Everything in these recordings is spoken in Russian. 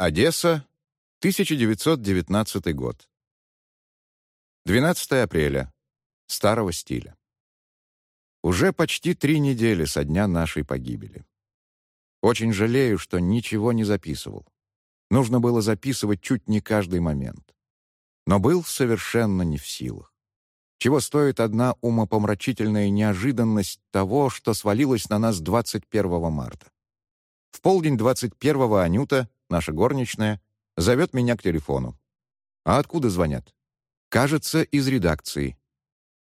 Одесса, 1919 год. 12 апреля. Старого стиля. Уже почти три недели со дня нашей погибели. Очень жалею, что ничего не записывал. Нужно было записывать чуть не каждый момент. Но был совершенно не в силах. Чего стоит одна умопомрачительная неожиданность того, что свалилось на нас 21 марта. В полдень 21-го Анюта, наша горничная, зовет меня к телефону. А откуда звонят? Кажется, из редакции.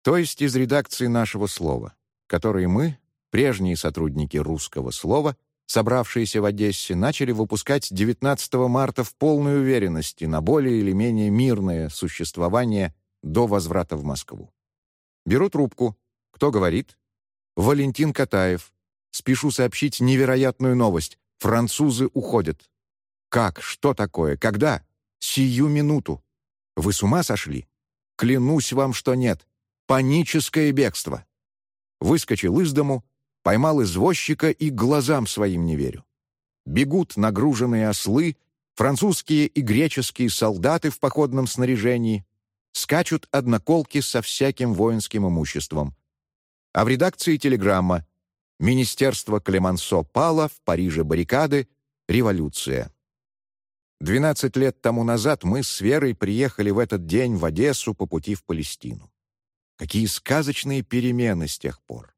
То есть из редакции нашего слова, которые мы, прежние сотрудники русского слова, собравшиеся в Одессе, начали выпускать 19 марта в полной уверенности на более или менее мирное существование до возврата в Москву. Беру трубку. Кто говорит? Валентин Катаев. Спешу сообщить невероятную новость. Французы уходят. Как? Что такое? Когда? Сию минуту. Вы с ума сошли? Клянусь вам, что нет. Паническое бегство. Выскочил из дому, поймал извозчика и глазам своим не верю. Бегут нагруженные ослы, французские и греческие солдаты в походном снаряжении, скачут одноколки со всяким воинским имуществом. А в редакции телеграмма «Министерство Клемансо пало, в Париже баррикады, революция». Двенадцать лет тому назад мы с Верой приехали в этот день в Одессу по пути в Палестину. Какие сказочные перемены с тех пор.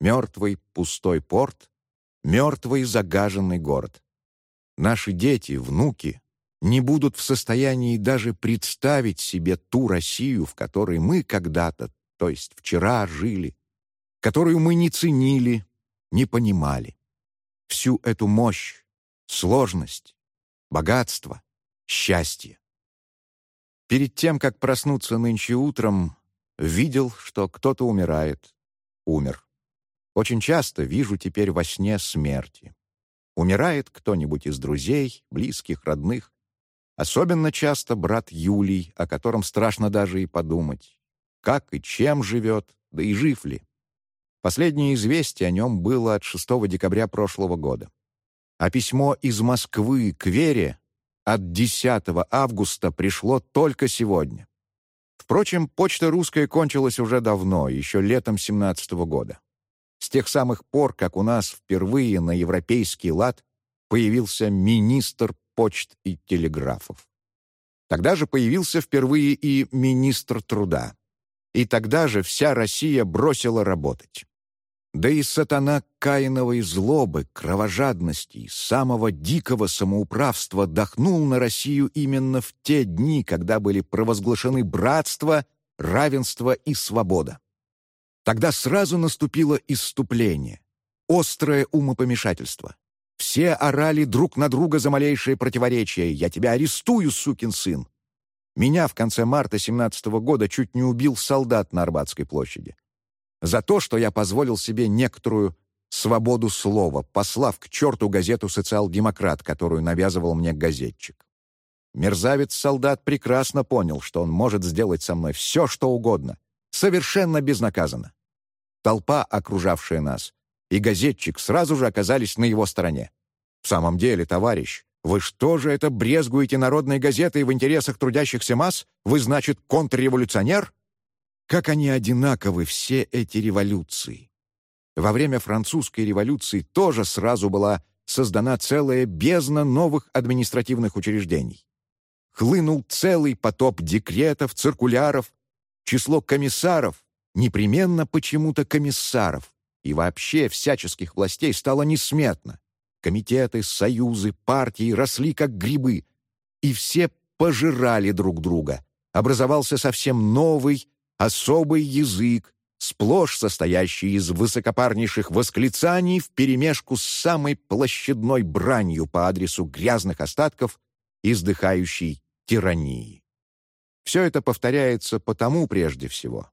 Мертвый пустой порт, мертвый загаженный город. Наши дети, внуки не будут в состоянии даже представить себе ту Россию, в которой мы когда-то, то есть вчера, жили, которую мы не ценили, не понимали. Всю эту мощь, сложность, богатство, счастье. Перед тем, как проснуться нынче утром, видел, что кто-то умирает. Умер. Очень часто вижу теперь во сне смерти. Умирает кто-нибудь из друзей, близких, родных. Особенно часто брат Юлий, о котором страшно даже и подумать. Как и чем живет, да и жив ли. Последнее известие о нем было от 6 декабря прошлого года а письмо из Москвы к Вере от 10 августа пришло только сегодня. Впрочем, почта русская кончилась уже давно, еще летом 17 -го года. С тех самых пор, как у нас впервые на европейский лад появился министр почт и телеграфов. Тогда же появился впервые и министр труда. И тогда же вся Россия бросила работать. Да и сатана Каиновой злобы, кровожадности и самого дикого самоуправства дохнул на Россию именно в те дни, когда были провозглашены братство, равенство и свобода. Тогда сразу наступило исступление, острое умопомешательство. Все орали друг на друга за малейшее противоречие «Я тебя арестую, сукин сын!» Меня в конце марта 17 -го года чуть не убил солдат на Арбатской площади за то, что я позволил себе некоторую свободу слова, послав к черту газету «Социал-демократ», которую навязывал мне газетчик. Мерзавец-солдат прекрасно понял, что он может сделать со мной все, что угодно, совершенно безнаказанно. Толпа, окружавшая нас, и газетчик сразу же оказались на его стороне. «В самом деле, товарищ, вы что же это брезгуете народной газетой в интересах трудящихся масс? Вы, значит, контрреволюционер?» Как они одинаковы, все эти революции. Во время французской революции тоже сразу была создана целая бездна новых административных учреждений. Хлынул целый потоп декретов, циркуляров, число комиссаров, непременно почему-то комиссаров, и вообще всяческих властей стало несметно. Комитеты, союзы, партии росли как грибы, и все пожирали друг друга. Образовался совсем новый, особый язык, сплошь состоящий из высокопарнейших восклицаний вперемешку с самой площадной бранью по адресу грязных остатков издыхающей тирании. Все это повторяется потому прежде всего,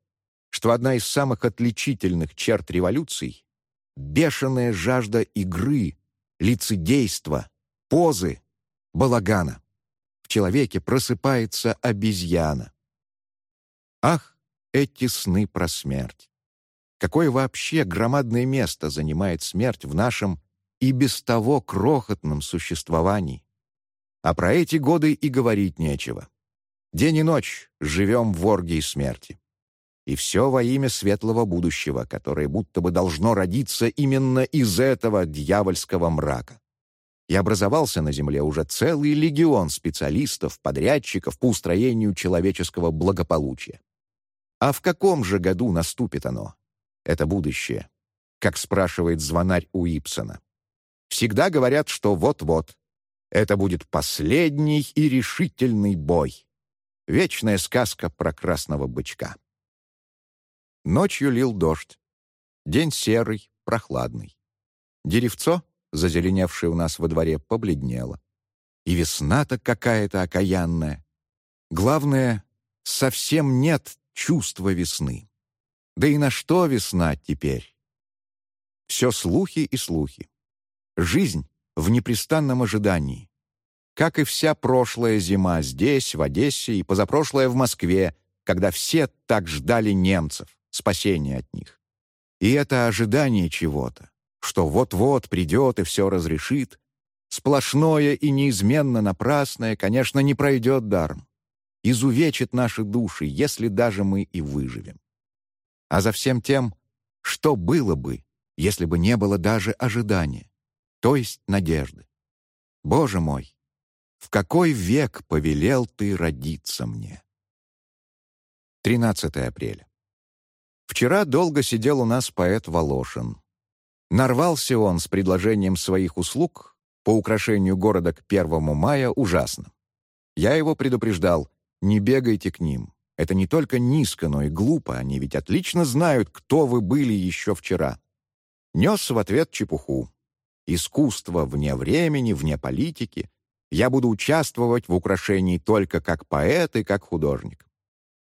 что одна из самых отличительных черт революций — бешеная жажда игры, лицедейства, позы, балагана. В человеке просыпается обезьяна. Ах, эти сны про смерть. Какое вообще громадное место занимает смерть в нашем и без того крохотном существовании? А про эти годы и говорить нечего. День и ночь живем в оргии смерти. И все во имя светлого будущего, которое будто бы должно родиться именно из этого дьявольского мрака. И образовался на Земле уже целый легион специалистов, подрядчиков по устроению человеческого благополучия. А в каком же году наступит оно? Это будущее, как спрашивает звонарь у Ипсона. Всегда говорят, что вот-вот. Это будет последний и решительный бой. Вечная сказка про красного бычка. Ночью лил дождь. День серый, прохладный. Деревцо, зазеленевшее у нас во дворе, побледнело. И весна-то какая-то окаянная. Главное, совсем нет чувства весны. Да и на что весна теперь? Все слухи и слухи. Жизнь в непрестанном ожидании. Как и вся прошлая зима здесь, в Одессе и позапрошлая в Москве, когда все так ждали немцев спасения от них. И это ожидание чего-то, что вот-вот придет и все разрешит, сплошное и неизменно напрасное, конечно, не пройдет даром. Изувечит наши души, если даже мы и выживем. А за всем тем, что было бы, если бы не было даже ожидания, то есть надежды. Боже мой, в какой век повелел ты родиться мне? 13 апреля. Вчера долго сидел у нас поэт Волошин. Нарвался он с предложением своих услуг по украшению города к 1 мая ужасно. Я его предупреждал, не бегайте к ним. Это не только низко, но и глупо, они ведь отлично знают, кто вы были еще вчера. Нес в ответ чепуху. Искусство вне времени, вне политики. Я буду участвовать в украшении только как поэт и как художник.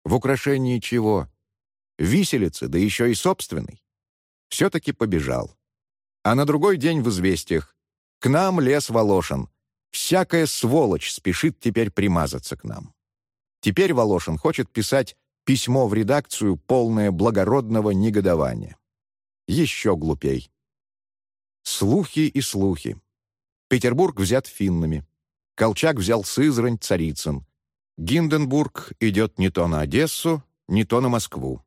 В украшении чего? Виселицы, да еще и собственный. Все-таки побежал. А на другой день в известиях. К нам лес Волошин. Всякая сволочь спешит теперь примазаться к нам. Теперь Волошин хочет писать письмо в редакцию, полное благородного негодования. Еще глупей. Слухи и слухи. Петербург взят финнами. Колчак взял Сызрань, Царицын. Гинденбург идет не то на Одессу, не то на Москву.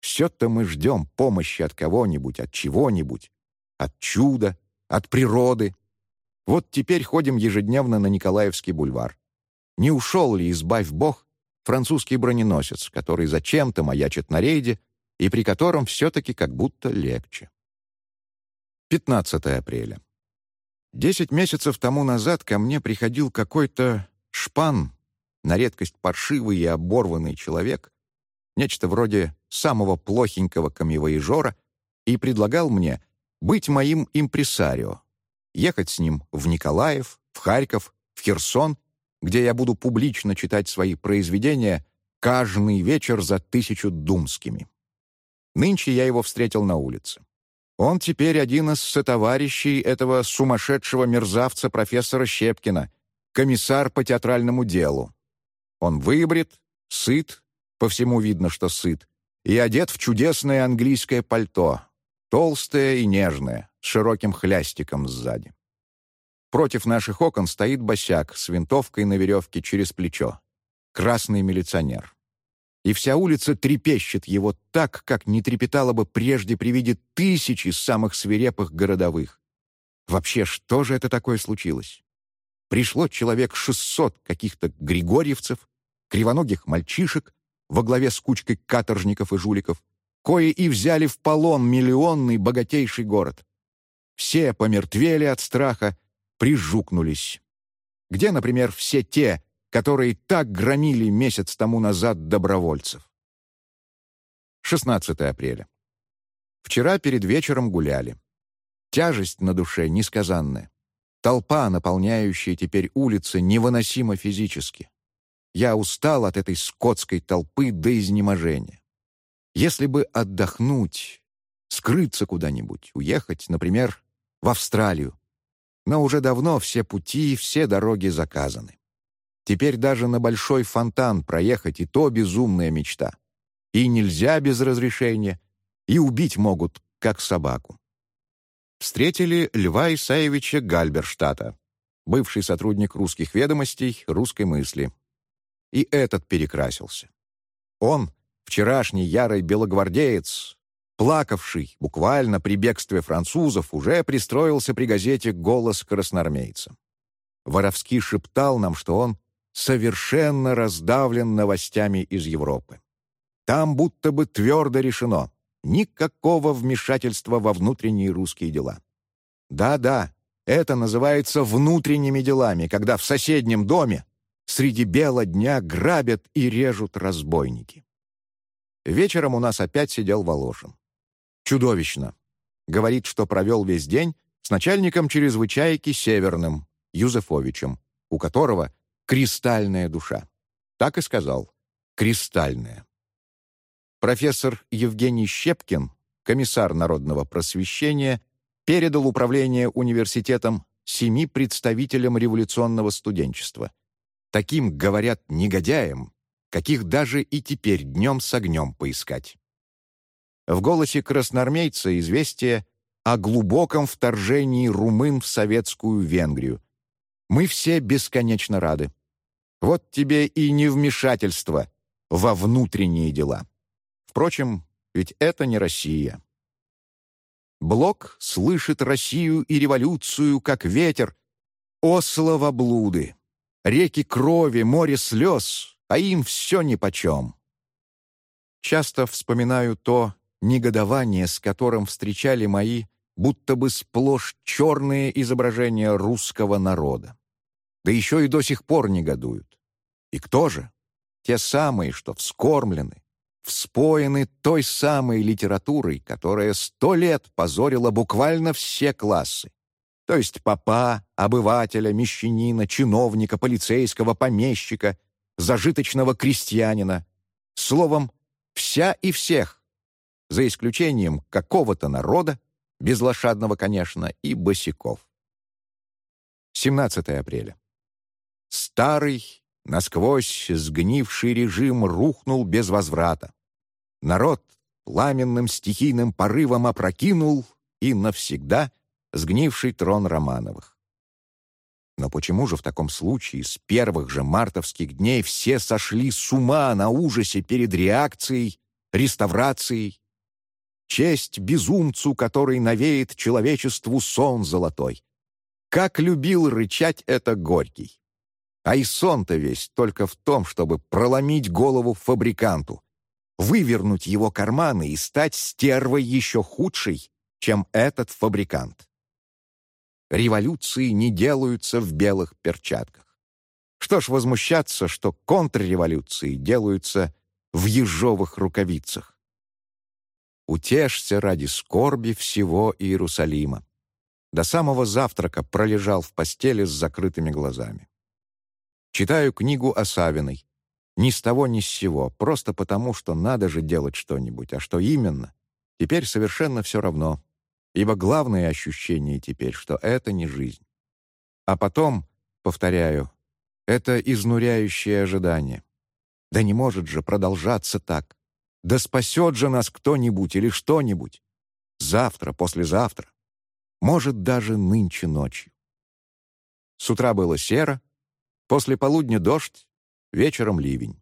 Все-то мы ждем помощи от кого-нибудь, от чего-нибудь, от чуда, от природы. Вот теперь ходим ежедневно на Николаевский бульвар. Не ушел ли, избавь бог, французский броненосец, который зачем-то маячит на рейде и при котором все-таки как будто легче. 15 апреля. Десять месяцев тому назад ко мне приходил какой-то шпан, на редкость паршивый и оборванный человек, нечто вроде самого плохенького камевоежора, и предлагал мне быть моим импресарио, ехать с ним в Николаев, в Харьков, в Херсон, где я буду публично читать свои произведения каждый вечер за тысячу думскими. Нынче я его встретил на улице. Он теперь один из сотоварищей этого сумасшедшего мерзавца профессора Щепкина, комиссар по театральному делу. Он выбрит, сыт, по всему видно, что сыт, и одет в чудесное английское пальто, толстое и нежное, с широким хлястиком сзади. Против наших окон стоит босяк с винтовкой на веревке через плечо. Красный милиционер. И вся улица трепещет его так, как не трепетала бы прежде при виде тысячи самых свирепых городовых. Вообще, что же это такое случилось? Пришло человек шестьсот каких-то григорьевцев, кривоногих мальчишек, во главе с кучкой каторжников и жуликов, кое и взяли в полон миллионный богатейший город. Все помертвели от страха, прижукнулись. Где, например, все те, которые так громили месяц тому назад добровольцев? 16 апреля. Вчера перед вечером гуляли. Тяжесть на душе несказанная. Толпа, наполняющая теперь улицы, невыносимо физически. Я устал от этой скотской толпы до изнеможения. Если бы отдохнуть, скрыться куда-нибудь, уехать, например, в Австралию. Но уже давно все пути, все дороги заказаны. Теперь даже на большой фонтан проехать и то безумная мечта. И нельзя без разрешения, и убить могут, как собаку. Встретили Льва Исаевича Гальберштата. бывший сотрудник русских ведомостей, русской мысли. И этот перекрасился. Он, вчерашний ярый белогвардеец, плакавший буквально при бегстве французов, уже пристроился при газете «Голос красноармейца». Воровский шептал нам, что он совершенно раздавлен новостями из Европы. Там будто бы твердо решено никакого вмешательства во внутренние русские дела. Да-да, это называется внутренними делами, когда в соседнем доме среди бела дня грабят и режут разбойники. Вечером у нас опять сидел Волошин. Чудовищно. Говорит, что провел весь день с начальником чрезвычайки Северным, Юзефовичем, у которого кристальная душа. Так и сказал. Кристальная. Профессор Евгений Щепкин, комиссар народного просвещения, передал управление университетом семи представителям революционного студенчества. Таким, говорят, негодяям, каких даже и теперь днем с огнем поискать. В голосе красноармейца известие о глубоком вторжении румын в советскую Венгрию. Мы все бесконечно рады. Вот тебе и невмешательство во внутренние дела. Впрочем, ведь это не Россия. Блок слышит Россию и революцию, как ветер. О, словоблуды! Реки крови, море слез, а им все нипочем. Часто вспоминаю то негодование, с которым встречали мои будто бы сплошь черные изображения русского народа. Да еще и до сих пор негодуют. И кто же? Те самые, что вскормлены, вспоены той самой литературой, которая сто лет позорила буквально все классы. То есть попа, обывателя, мещанина, чиновника, полицейского, помещика, зажиточного крестьянина. Словом, вся и всех, за исключением какого-то народа, безлошадного, конечно, и босиков. 17 апреля. Старый, насквозь сгнивший режим рухнул без возврата. Народ пламенным стихийным порывом опрокинул и навсегда сгнивший трон Романовых. Но почему же в таком случае с первых же мартовских дней все сошли с ума на ужасе перед реакцией, реставрацией? Честь безумцу, который навеет человечеству сон золотой. Как любил рычать это Горький. А и сон-то весь только в том, чтобы проломить голову фабриканту, вывернуть его карманы и стать стервой еще худшей, чем этот фабрикант. Революции не делаются в белых перчатках. Что ж возмущаться, что контрреволюции делаются в ежовых рукавицах. Утешься ради скорби всего Иерусалима. До самого завтрака пролежал в постели с закрытыми глазами. Читаю книгу о Савиной, ни с того ни с сего, просто потому, что надо же делать что-нибудь, а что именно, теперь совершенно все равно, ибо главное ощущение теперь, что это не жизнь. А потом, повторяю, это изнуряющее ожидание. Да не может же продолжаться так. Да спасет же нас кто-нибудь или что-нибудь. Завтра, послезавтра. Может, даже нынче ночью. С утра было серо, после полудня дождь, вечером ливень.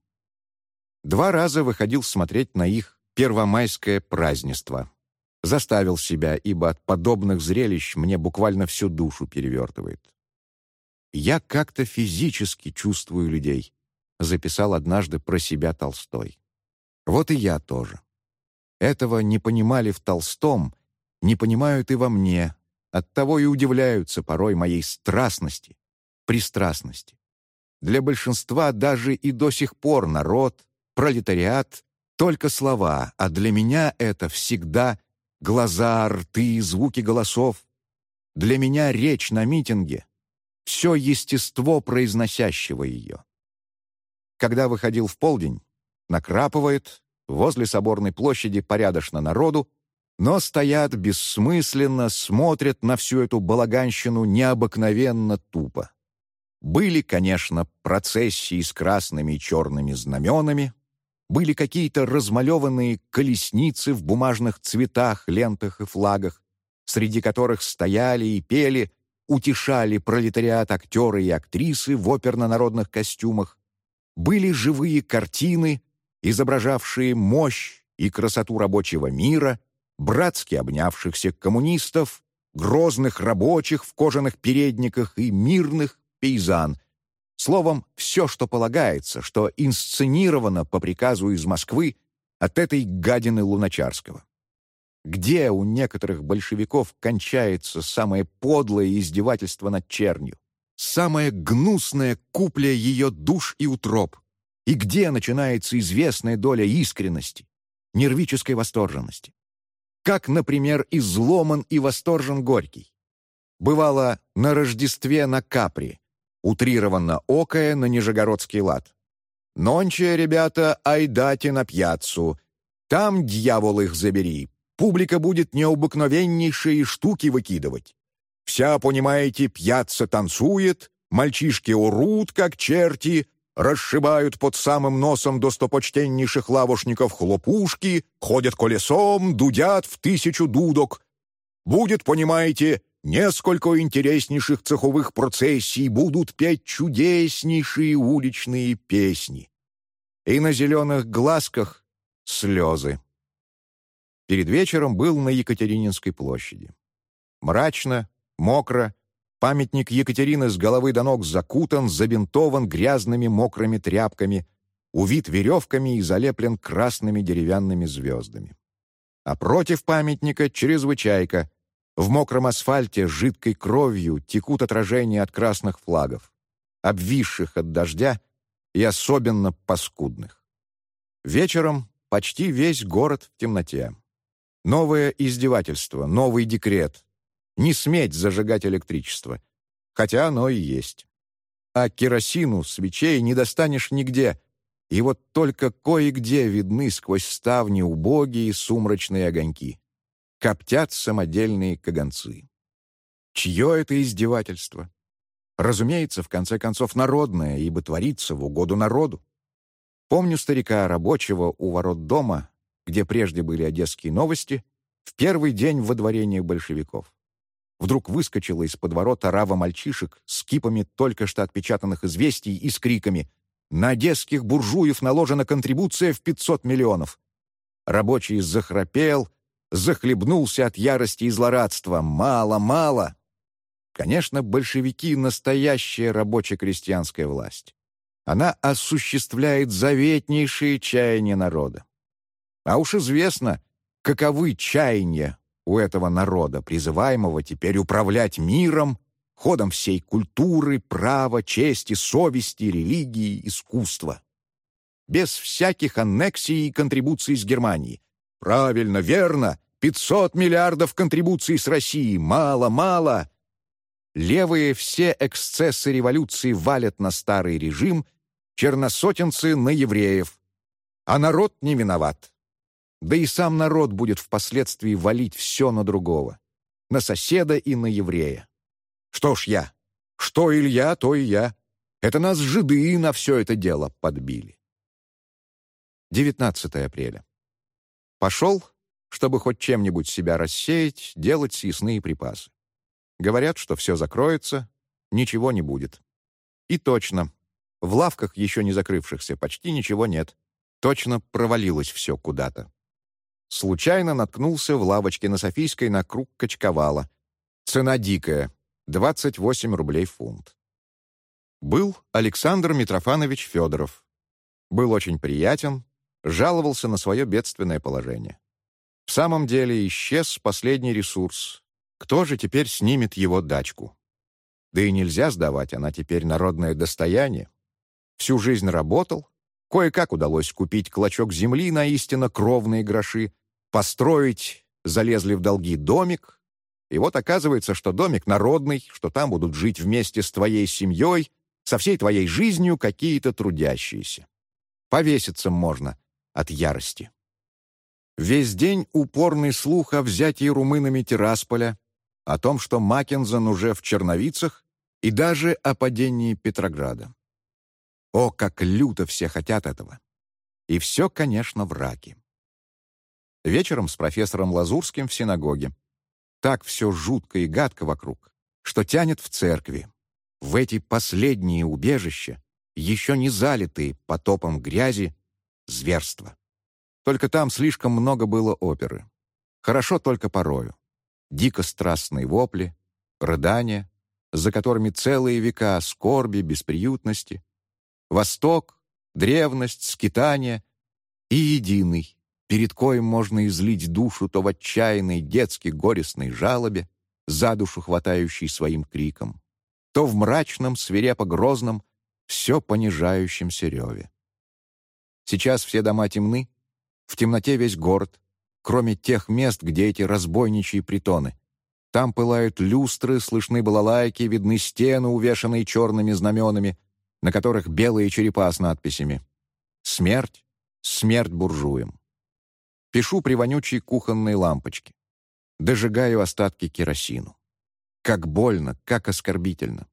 Два раза выходил смотреть на их первомайское празднество. Заставил себя, ибо от подобных зрелищ мне буквально всю душу перевертывает. «Я как-то физически чувствую людей», — записал однажды про себя Толстой. Вот и я тоже. Этого не понимали в Толстом, не понимают и во мне, оттого и удивляются порой моей страстности, пристрастности. Для большинства даже и до сих пор народ, пролетариат — только слова, а для меня это всегда глаза, рты, звуки голосов. Для меня речь на митинге — все естество произносящего ее. Когда выходил в полдень, накрапывает, возле соборной площади порядочно народу, но стоят бессмысленно, смотрят на всю эту балаганщину необыкновенно тупо. Были, конечно, процессии с красными и черными знаменами, были какие-то размалеванные колесницы в бумажных цветах, лентах и флагах, среди которых стояли и пели утешали пролетариат актеры и актрисы в оперно-народных костюмах, были живые картины, изображавшие мощь и красоту рабочего мира, братски обнявшихся коммунистов, грозных рабочих в кожаных передниках и мирных пейзан. Словом, все, что полагается, что инсценировано по приказу из Москвы от этой гадины Луначарского. Где у некоторых большевиков кончается самое подлое издевательство над чернью? Самая гнусная купля ее душ и утроб? И где начинается известная доля искренности, нервической восторженности? Как, например, изломан и восторжен Горький. Бывало на Рождестве на Капри, утрированно окая на Нижегородский лад. «Нонче, ребята, айдате на пьяцу. Там, дьявол их забери, Публика будет необыкновеннейшие штуки выкидывать. Вся, понимаете, пьяца танцует, мальчишки урут, как черти, расшибают под самым носом достопочтеннейших лавушников хлопушки, ходят колесом, дудят в тысячу дудок. Будет, понимаете, несколько интереснейших цеховых процессий, будут петь чудеснейшие уличные песни. И на зеленых глазках слезы перед вечером был на Екатерининской площади. Мрачно, мокро, памятник Екатерины с головы до ног закутан, забинтован грязными мокрыми тряпками, увит веревками и залеплен красными деревянными звездами. А против памятника — чрезвычайка. В мокром асфальте жидкой кровью текут отражения от красных флагов, обвисших от дождя и особенно паскудных. Вечером почти весь город в темноте. Новое издевательство, новый декрет. Не сметь зажигать электричество. Хотя оно и есть. А керосину, свечей не достанешь нигде. И вот только кое-где видны сквозь ставни убогие сумрачные огоньки. Коптят самодельные каганцы. Чье это издевательство? Разумеется, в конце концов, народное, ибо творится в угоду народу. Помню старика рабочего у ворот дома, где прежде были одесские новости, в первый день водворения большевиков. Вдруг выскочила из-под ворот орава мальчишек с кипами только что отпечатанных известий и с криками «На одесских буржуев наложена контрибуция в 500 миллионов!» Рабочий захрапел, захлебнулся от ярости и злорадства. «Мало, мало!» Конечно, большевики — настоящая рабоче-крестьянская власть. Она осуществляет заветнейшие чаяния народа. А уж известно, каковы чаяния у этого народа, призываемого теперь управлять миром, ходом всей культуры, права, чести, совести, религии, искусства. Без всяких аннексий и контрибуций с Германии. Правильно, верно, 500 миллиардов контрибуций с Россией. Мало, мало. Левые все эксцессы революции валят на старый режим, черносотенцы — на евреев. А народ не виноват. Да и сам народ будет впоследствии валить все на другого. На соседа и на еврея. Что ж я? Что Илья, то и я. Это нас жиды на все это дело подбили. 19 апреля. Пошел, чтобы хоть чем-нибудь себя рассеять, делать съестные припасы. Говорят, что все закроется, ничего не будет. И точно. В лавках, еще не закрывшихся, почти ничего нет. Точно провалилось все куда-то. Случайно наткнулся в лавочке на Софийской на круг качковала. Цена дикая — 28 рублей фунт. Был Александр Митрофанович Федоров. Был очень приятен, жаловался на свое бедственное положение. В самом деле исчез последний ресурс. Кто же теперь снимет его дачку? Да и нельзя сдавать, она теперь народное достояние. Всю жизнь работал, Кое-как удалось купить клочок земли на истинно кровные гроши, построить, залезли в долги домик, и вот оказывается, что домик народный, что там будут жить вместе с твоей семьей, со всей твоей жизнью какие-то трудящиеся. Повеситься можно от ярости. Весь день упорный слух о взятии румынами Тирасполя, о том, что Маккензен уже в Черновицах, и даже о падении Петрограда. О, как люто все хотят этого! И все, конечно, враки. Вечером с профессором Лазурским в синагоге. Так все жутко и гадко вокруг, что тянет в церкви, в эти последние убежища, еще не залитые потопом грязи, зверства. Только там слишком много было оперы. Хорошо только порою. Дико страстные вопли, рыдания, за которыми целые века скорби, бесприютности, Восток, древность, скитание и единый, перед коим можно излить душу то в отчаянной детски горестной жалобе, за душу хватающей своим криком, то в мрачном, свирепо-грозном, все понижающемся реве. Сейчас все дома темны, в темноте весь город, кроме тех мест, где эти разбойничьи притоны. Там пылают люстры, слышны балалайки, видны стены, увешанные черными знаменами, на которых белые черепа с надписями «Смерть, смерть буржуям». Пишу при вонючей кухонной лампочке. Дожигаю остатки керосину. Как больно, как оскорбительно.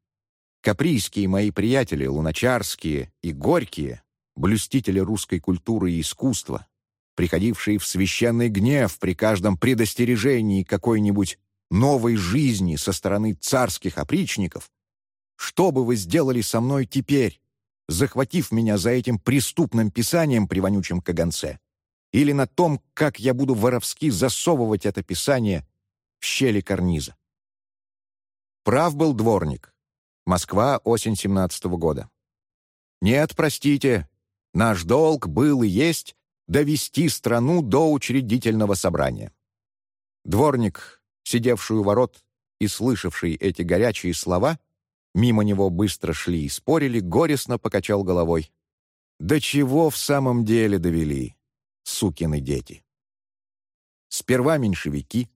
Каприйские мои приятели, луначарские и горькие, блюстители русской культуры и искусства, приходившие в священный гнев при каждом предостережении какой-нибудь новой жизни со стороны царских опричников, что бы вы сделали со мной теперь, захватив меня за этим преступным писанием при вонючем каганце? Или на том, как я буду воровски засовывать это писание в щели карниза? Прав был дворник. Москва, осень 17 -го года. Нет, простите, наш долг был и есть довести страну до учредительного собрания. Дворник, сидевший у ворот и слышавший эти горячие слова, Мимо него быстро шли и спорили, горестно покачал головой. «Да чего в самом деле довели, сукины дети?» Сперва меньшевики,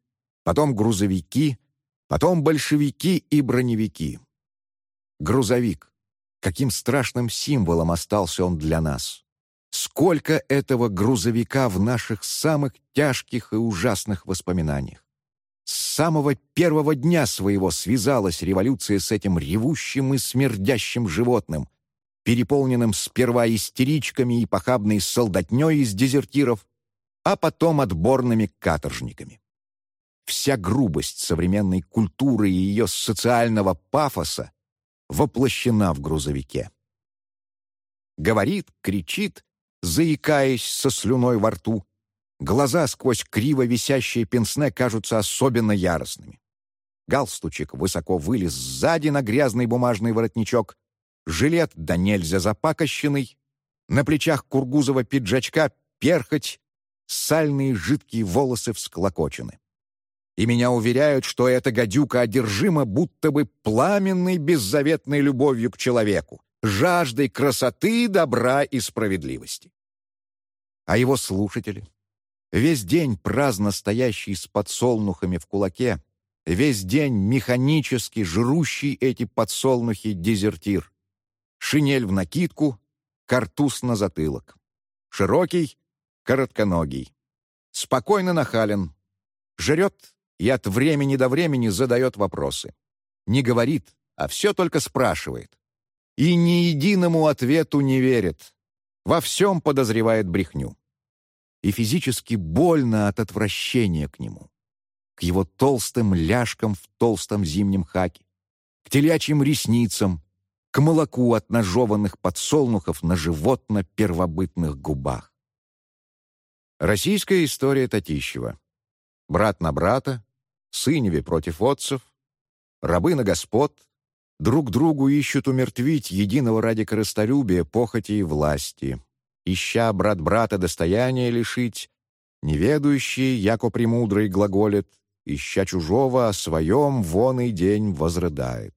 потом грузовики, потом большевики и броневики. Грузовик. Каким страшным символом остался он для нас. Сколько этого грузовика в наших самых тяжких и ужасных воспоминаниях. С самого первого дня своего связалась революция с этим ревущим и смердящим животным, переполненным сперва истеричками и похабной солдатней из дезертиров, а потом отборными каторжниками. Вся грубость современной культуры и ее социального пафоса воплощена в грузовике. Говорит, кричит, заикаясь со слюной во рту, Глаза сквозь криво висящие пенсне кажутся особенно яростными. Галстучек высоко вылез сзади на грязный бумажный воротничок, жилет да нельзя запакощенный, на плечах кургузова пиджачка перхоть, сальные жидкие волосы всклокочены. И меня уверяют, что эта гадюка одержима будто бы пламенной беззаветной любовью к человеку, жаждой красоты, добра и справедливости. А его слушатели, Весь день праздно стоящий с подсолнухами в кулаке, весь день механически жрущий эти подсолнухи дезертир. Шинель в накидку, картуз на затылок. Широкий, коротконогий. Спокойно нахален. Жрет и от времени до времени задает вопросы. Не говорит, а все только спрашивает. И ни единому ответу не верит. Во всем подозревает брехню и физически больно от отвращения к нему, к его толстым ляжкам в толстом зимнем хаке, к телячьим ресницам, к молоку от нажеванных подсолнухов на животно-первобытных губах. Российская история Татищева. Брат на брата, сыневе против отцев, рабы на господ, друг другу ищут умертвить единого ради корыстолюбия, похоти и власти, ища брат брата достояния лишить, неведущий, яко премудрый, глаголит, ища чужого, о своем вон и день возрыдает.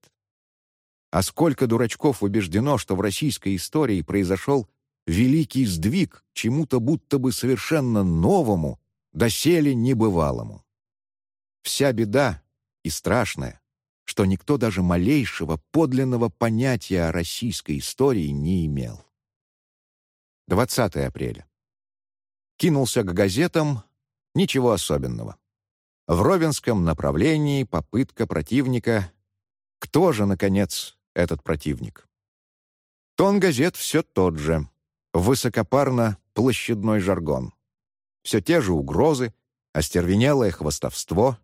А сколько дурачков убеждено, что в российской истории произошел великий сдвиг чему-то будто бы совершенно новому, доселе небывалому. Вся беда и страшная, что никто даже малейшего подлинного понятия о российской истории не имел. 20 апреля. Кинулся к газетам, ничего особенного. В Ровенском направлении попытка противника. Кто же, наконец, этот противник? Тон газет все тот же. Высокопарно-площадной жаргон. Все те же угрозы, остервенелое хвостовство.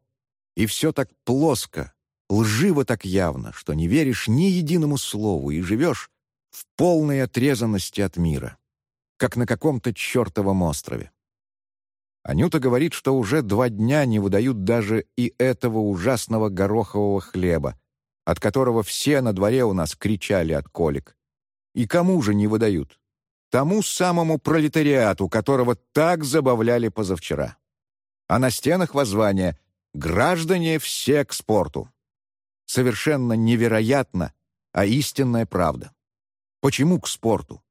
И все так плоско, лживо так явно, что не веришь ни единому слову и живешь в полной отрезанности от мира, как на каком-то чертовом острове. Анюта говорит, что уже два дня не выдают даже и этого ужасного горохового хлеба, от которого все на дворе у нас кричали от колик. И кому же не выдают? Тому самому пролетариату, которого так забавляли позавчера. А на стенах воззвания «Граждане все к спорту». Совершенно невероятно, а истинная правда. Почему к спорту?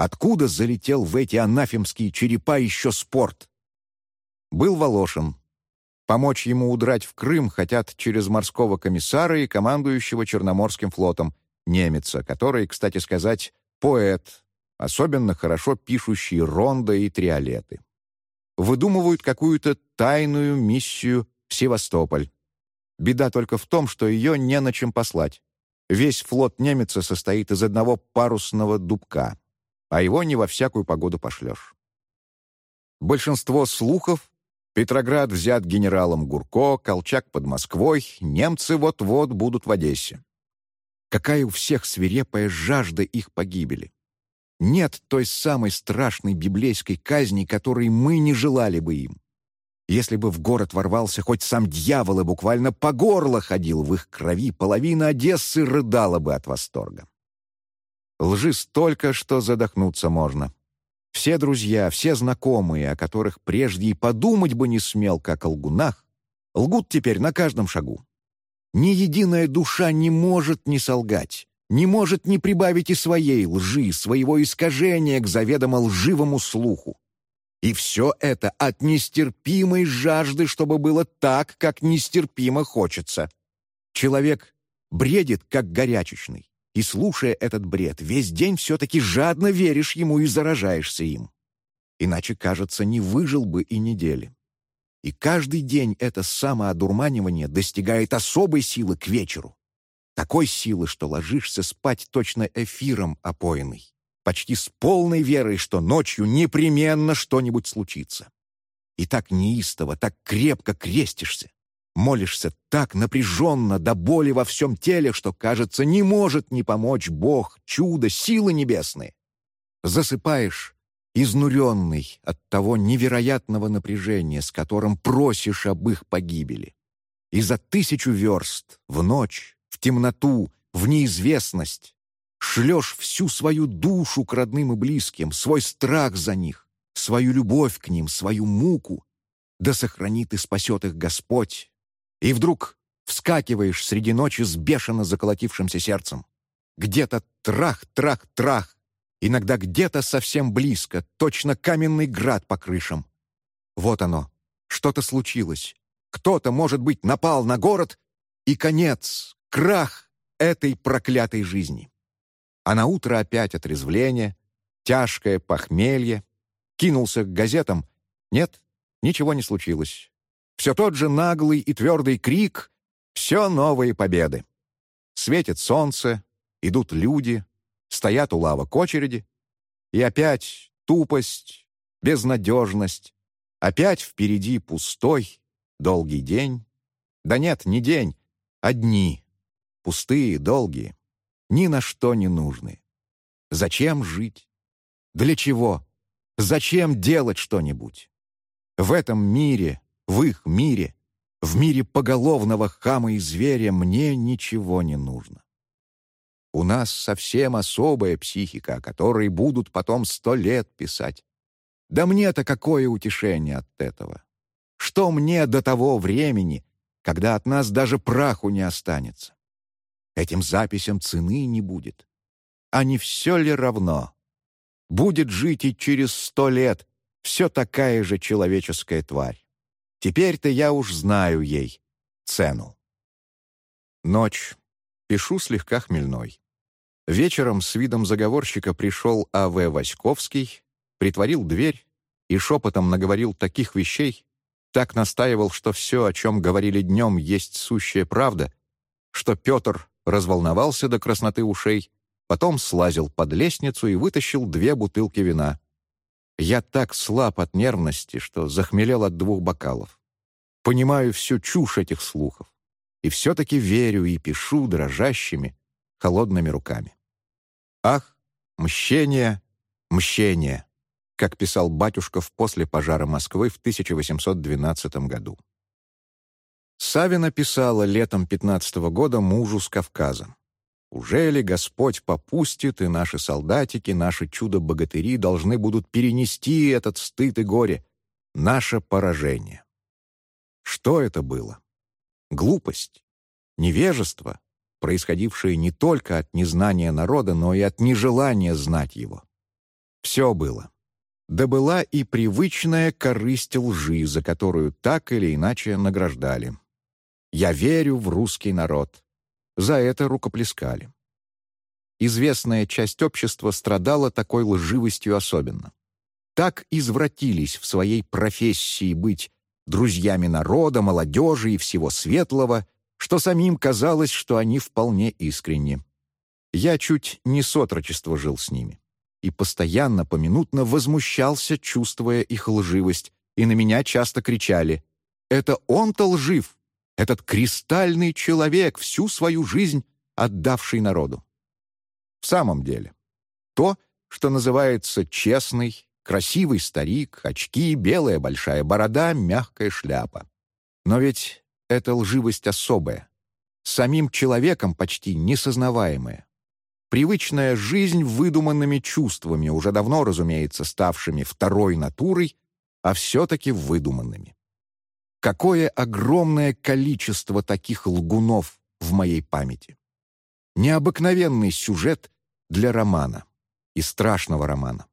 Откуда залетел в эти анафемские черепа еще спорт? Был Волошин. Помочь ему удрать в Крым хотят через морского комиссара и командующего Черноморским флотом, немеца, который, кстати сказать, поэт, особенно хорошо пишущий ронда и триолеты. Выдумывают какую-то тайную миссию в Севастополь. Беда только в том, что ее не на чем послать. Весь флот немеца состоит из одного парусного дубка, а его не во всякую погоду пошлешь. Большинство слухов Петроград взят генералом Гурко, Колчак под Москвой, немцы вот-вот будут в Одессе. Какая у всех свирепая жажда их погибели. Нет той самой страшной библейской казни, которой мы не желали бы им. Если бы в город ворвался хоть сам дьявол и буквально по горло ходил в их крови, половина Одессы рыдала бы от восторга. Лжи столько, что задохнуться можно. Все друзья, все знакомые, о которых прежде и подумать бы не смел, как о лгунах, лгут теперь на каждом шагу. Ни единая душа не может не солгать, не может не прибавить и своей лжи, своего искажения к заведомо лживому слуху. И все это от нестерпимой жажды, чтобы было так, как нестерпимо хочется. Человек бредит, как горячечный. И, слушая этот бред, весь день все-таки жадно веришь ему и заражаешься им. Иначе, кажется, не выжил бы и недели. И каждый день это самоодурманивание достигает особой силы к вечеру. Такой силы, что ложишься спать точно эфиром опоенный. Почти с полной верой, что ночью непременно что-нибудь случится. И так неистово, так крепко крестишься, Молишься так напряженно, до боли во всем теле, что, кажется, не может не помочь Бог, чудо, силы небесные. Засыпаешь, изнуренный от того невероятного напряжения, с которым просишь об их погибели. И за тысячу верст, в ночь, в темноту, в неизвестность, шлешь всю свою душу к родным и близким, свой страх за них, свою любовь к ним, свою муку, да сохранит и спасет их Господь, и вдруг вскакиваешь среди ночи с бешено заколотившимся сердцем. Где-то трах-трах-трах, иногда где-то совсем близко, точно каменный град по крышам. Вот оно, что-то случилось. Кто-то, может быть, напал на город, и конец, крах этой проклятой жизни. А на утро опять отрезвление, тяжкое похмелье. Кинулся к газетам. Нет, ничего не случилось. Все тот же наглый и твердый крик, все новые победы. Светит солнце, идут люди, стоят у лавок очереди, и опять тупость, безнадежность, опять впереди пустой, долгий день. Да нет, не день, а дни, пустые, долгие, ни на что не нужны. Зачем жить? Для чего? Зачем делать что-нибудь? В этом мире в их мире, в мире поголовного хама и зверя мне ничего не нужно. У нас совсем особая психика, о которой будут потом сто лет писать. Да мне-то какое утешение от этого? Что мне до того времени, когда от нас даже праху не останется? Этим записям цены не будет. А не все ли равно? Будет жить и через сто лет все такая же человеческая тварь. Теперь-то я уж знаю ей цену. Ночь. Пишу слегка хмельной. Вечером с видом заговорщика пришел А.В. Васьковский, притворил дверь и шепотом наговорил таких вещей, так настаивал, что все, о чем говорили днем, есть сущая правда, что Петр разволновался до красноты ушей, потом слазил под лестницу и вытащил две бутылки вина. Я так слаб от нервности, что захмелел от двух бокалов. Понимаю всю чушь этих слухов. и все-таки верю и пишу дрожащими, холодными руками. Ах, мщение, мщение, как писал Батюшков после пожара Москвы в 1812 году. Савина писала летом 15 -го года мужу с Кавказа. «Уже ли Господь попустит, и наши солдатики, наши чудо-богатыри должны будут перенести этот стыд и горе, наше поражение?» Что это было? Глупость, невежество, происходившее не только от незнания народа, но и от нежелания знать его. Все было. Да была и привычная корысть лжи, за которую так или иначе награждали. «Я верю в русский народ». За это рукоплескали. Известная часть общества страдала такой лживостью особенно. Так извратились в своей профессии быть друзьями народа, молодежи и всего светлого, что самим казалось, что они вполне искренни. Я чуть не с отрочества жил с ними и постоянно, поминутно возмущался, чувствуя их лживость, и на меня часто кричали «Это он-то лжив! Этот кристальный человек, всю свою жизнь отдавший народу!» В самом деле, то, что называется честный, красивый старик, очки, белая большая борода, мягкая шляпа. Но ведь эта лживость особая, самим человеком почти несознаваемая. Привычная жизнь выдуманными чувствами, уже давно, разумеется, ставшими второй натурой, а все-таки выдуманными. Какое огромное количество таких лгунов в моей памяти. Необыкновенный сюжет для романа и страшного романа.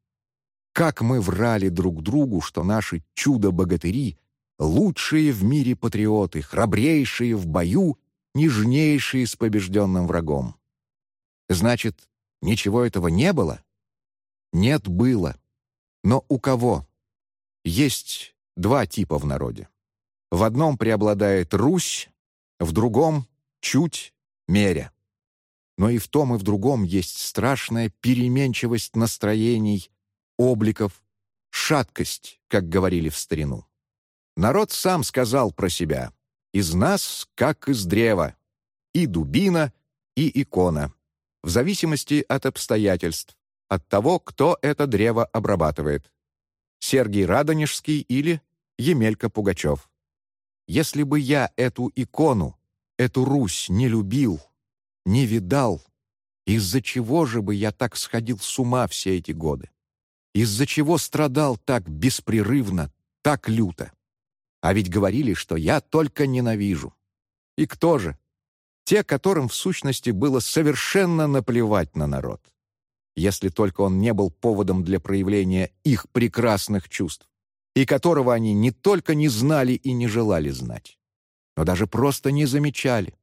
Как мы врали друг другу, что наши чудо-богатыри — лучшие в мире патриоты, храбрейшие в бою, нежнейшие с побежденным врагом. Значит, ничего этого не было? Нет, было. Но у кого? Есть два типа в народе. В одном преобладает Русь, в другом — чуть меря. Но и в том, и в другом есть страшная переменчивость настроений, обликов, шаткость, как говорили в старину. Народ сам сказал про себя «из нас, как из древа, и дубина, и икона» в зависимости от обстоятельств, от того, кто это древо обрабатывает. Сергий Радонежский или Емелька Пугачев. Если бы я эту икону, эту Русь не любил, не видал, из-за чего же бы я так сходил с ума все эти годы? Из-за чего страдал так беспрерывно, так люто? А ведь говорили, что я только ненавижу. И кто же? те, которым в сущности было совершенно наплевать на народ, если только он не был поводом для проявления их прекрасных чувств, и которого они не только не знали и не желали знать, но даже просто не замечали,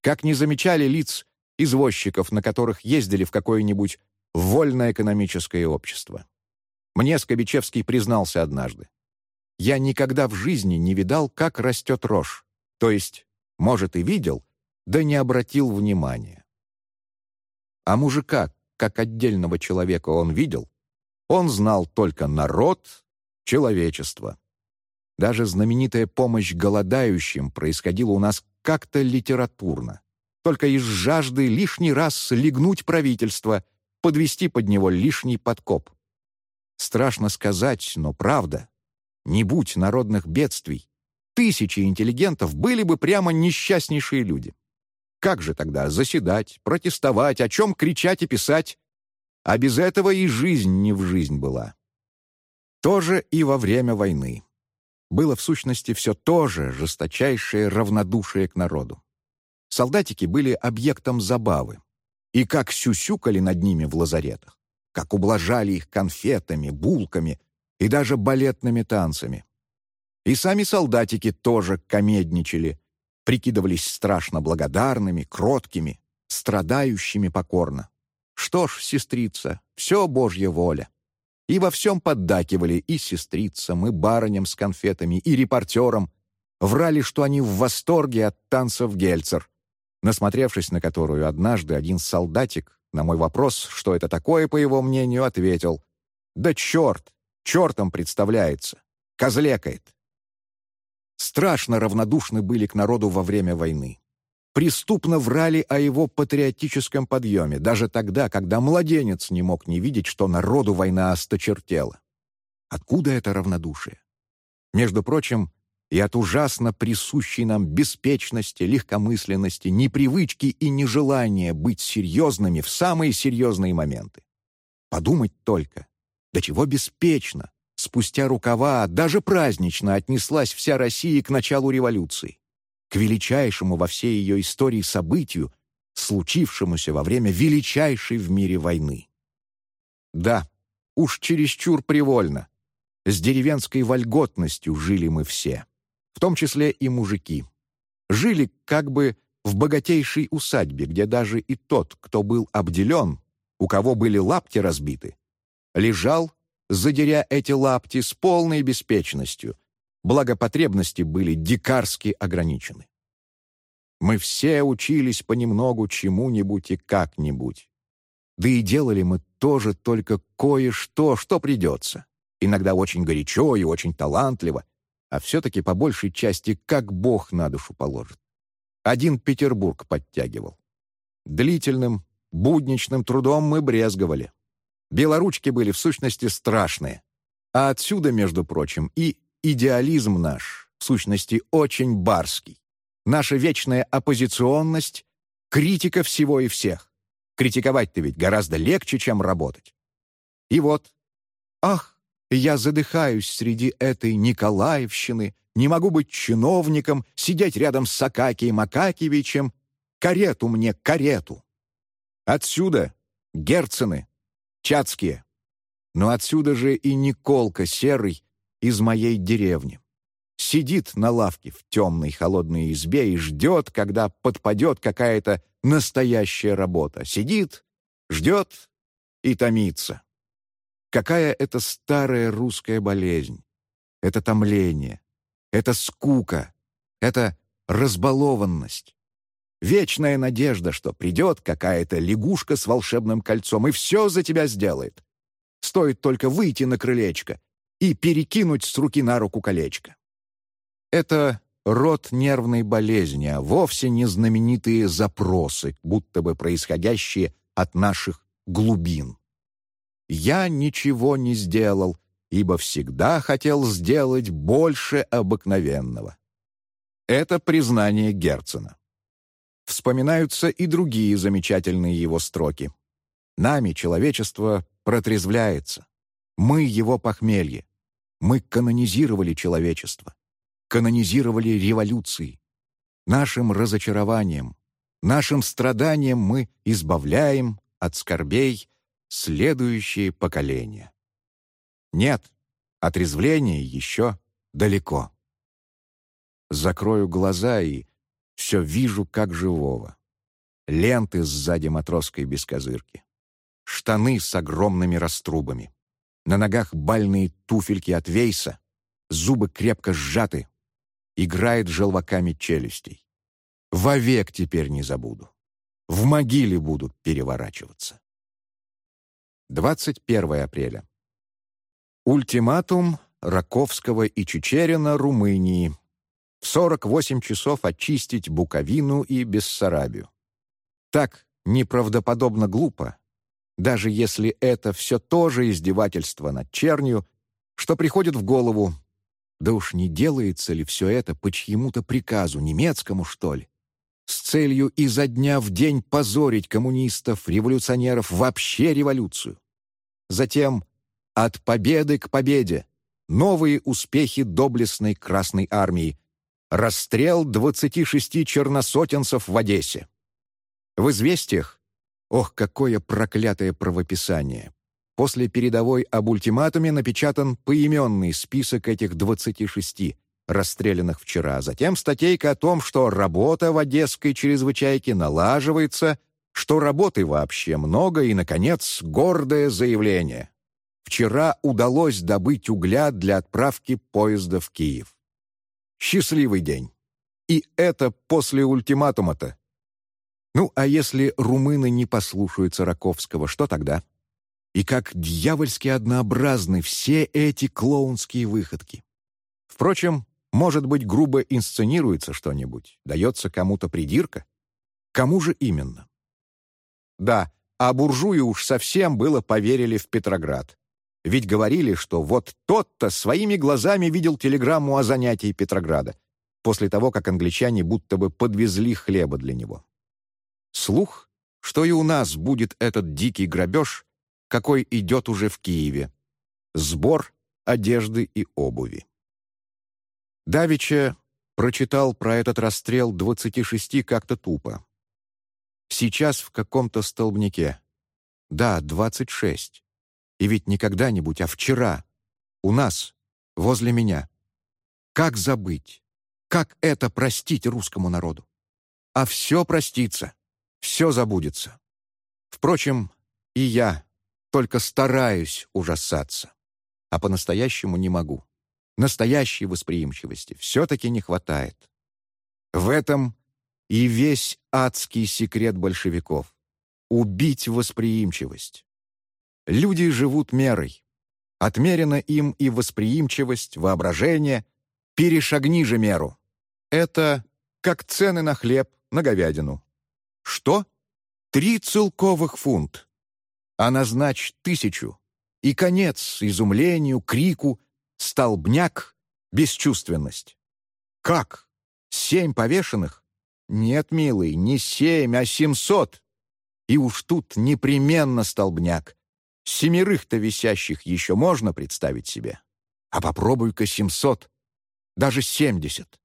как не замечали лиц извозчиков, на которых ездили в какое-нибудь вольноэкономическое общество. Мне Скобичевский признался однажды. «Я никогда в жизни не видал, как растет рожь. То есть, может, и видел, да не обратил внимания. А мужика, как отдельного человека он видел, он знал только народ, человечество. Даже знаменитая помощь голодающим происходила у нас как-то литературно. Только из жажды лишний раз легнуть правительство, подвести под него лишний подкоп. Страшно сказать, но правда. Не будь народных бедствий, тысячи интеллигентов были бы прямо несчастнейшие люди. Как же тогда заседать, протестовать, о чем кричать и писать? А без этого и жизнь не в жизнь была. Тоже и во время войны. Было в сущности все то же жесточайшее равнодушие к народу. Солдатики были объектом забавы. И как сюсюкали над ними в лазаретах, как ублажали их конфетами, булками и даже балетными танцами. И сами солдатики тоже комедничали, прикидывались страшно благодарными, кроткими, страдающими покорно. Что ж, сестрица, все Божья воля. И во всем поддакивали и сестрицам, и барыням с конфетами, и репортерам. Врали, что они в восторге от танцев Гельцер. Насмотревшись на которую однажды один солдатик на мой вопрос, что это такое, по его мнению, ответил. «Да черт! Чертом представляется! Козлекает!» страшно равнодушны были к народу во время войны. Преступно врали о его патриотическом подъеме, даже тогда, когда младенец не мог не видеть, что народу война осточертела. Откуда это равнодушие? Между прочим, и от ужасно присущей нам беспечности, легкомысленности, непривычки и нежелания быть серьезными в самые серьезные моменты. Подумать только, до чего беспечно, спустя рукава, даже празднично отнеслась вся Россия к началу революции, к величайшему во всей ее истории событию, случившемуся во время величайшей в мире войны. Да, уж чересчур привольно, с деревенской вольготностью жили мы все в том числе и мужики. Жили как бы в богатейшей усадьбе, где даже и тот, кто был обделен, у кого были лапти разбиты, лежал, задеря эти лапти с полной беспечностью, благо потребности были дикарски ограничены. Мы все учились понемногу чему-нибудь и как-нибудь. Да и делали мы тоже только кое-что, что придется. Иногда очень горячо и очень талантливо, а все-таки по большей части как Бог на душу положит. Один Петербург подтягивал. Длительным, будничным трудом мы брезговали. Белоручки были в сущности страшные. А отсюда, между прочим, и идеализм наш, в сущности, очень барский. Наша вечная оппозиционность — критика всего и всех. Критиковать-то ведь гораздо легче, чем работать. И вот, ах, я задыхаюсь среди этой Николаевщины, не могу быть чиновником, сидеть рядом с Акакием Акакевичем. Карету мне, карету. Отсюда Герцены, Чацкие. Но отсюда же и Николка Серый из моей деревни. Сидит на лавке в темной холодной избе и ждет, когда подпадет какая-то настоящая работа. Сидит, ждет и томится. Какая это старая русская болезнь. Это томление, это скука, это разбалованность. Вечная надежда, что придет какая-то лягушка с волшебным кольцом и все за тебя сделает. Стоит только выйти на крылечко и перекинуть с руки на руку колечко. Это род нервной болезни, а вовсе не знаменитые запросы, будто бы происходящие от наших глубин я ничего не сделал, ибо всегда хотел сделать больше обыкновенного. Это признание Герцена. Вспоминаются и другие замечательные его строки. Нами человечество протрезвляется. Мы его похмелье. Мы канонизировали человечество. Канонизировали революции. Нашим разочарованием, нашим страданием мы избавляем от скорбей, следующие поколения. Нет, отрезвление еще далеко. Закрою глаза и все вижу как живого. Ленты сзади матросской бескозырки. Штаны с огромными раструбами. На ногах бальные туфельки от вейса. Зубы крепко сжаты. Играет желваками челюстей. Вовек теперь не забуду. В могиле буду переворачиваться. 21 апреля. Ультиматум Раковского и Чечерина Румынии. В 48 часов очистить Буковину и Бессарабию. Так неправдоподобно глупо, даже если это все тоже издевательство над чернью, что приходит в голову, да уж не делается ли все это по чьему-то приказу, немецкому, что ли? с целью изо дня в день позорить коммунистов, революционеров, вообще революцию. Затем «От победы к победе» новые успехи доблестной Красной Армии, расстрел 26 черносотенцев в Одессе. В «Известиях» Ох, какое проклятое правописание! После передовой об ультиматуме напечатан поименный список этих 26, расстрелянных вчера. Затем статейка о том, что работа в одесской чрезвычайке налаживается, что работы вообще много и, наконец, гордое заявление. Вчера удалось добыть угля для отправки поезда в Киев. Счастливый день. И это после ультиматума-то. Ну, а если румыны не послушаются Раковского, что тогда? И как дьявольски однообразны все эти клоунские выходки. Впрочем, может быть, грубо инсценируется что-нибудь, дается кому-то придирка. Кому же именно? Да, а буржуи уж совсем было поверили в Петроград. Ведь говорили, что вот тот-то своими глазами видел телеграмму о занятии Петрограда, после того, как англичане будто бы подвезли хлеба для него. Слух, что и у нас будет этот дикий грабеж, какой идет уже в Киеве. Сбор одежды и обуви. Давича прочитал про этот расстрел 26 как-то тупо. Сейчас в каком-то столбнике. Да, 26. И ведь не когда-нибудь, а вчера. У нас, возле меня. Как забыть? Как это простить русскому народу? А все простится, все забудется. Впрочем, и я только стараюсь ужасаться, а по-настоящему не могу. Настоящей восприимчивости все-таки не хватает. В этом и весь адский секрет большевиков — убить восприимчивость. Люди живут мерой. Отмерена им и восприимчивость, воображение. Перешагни же меру. Это как цены на хлеб, на говядину. Что? Три целковых фунт. А назначь тысячу. И конец изумлению, крику, столбняк, бесчувственность. Как? Семь повешенных? Нет, милый, не семь, а семьсот. И уж тут непременно столбняк. Семерых-то висящих еще можно представить себе. А попробуй-ка семьсот, даже семьдесят.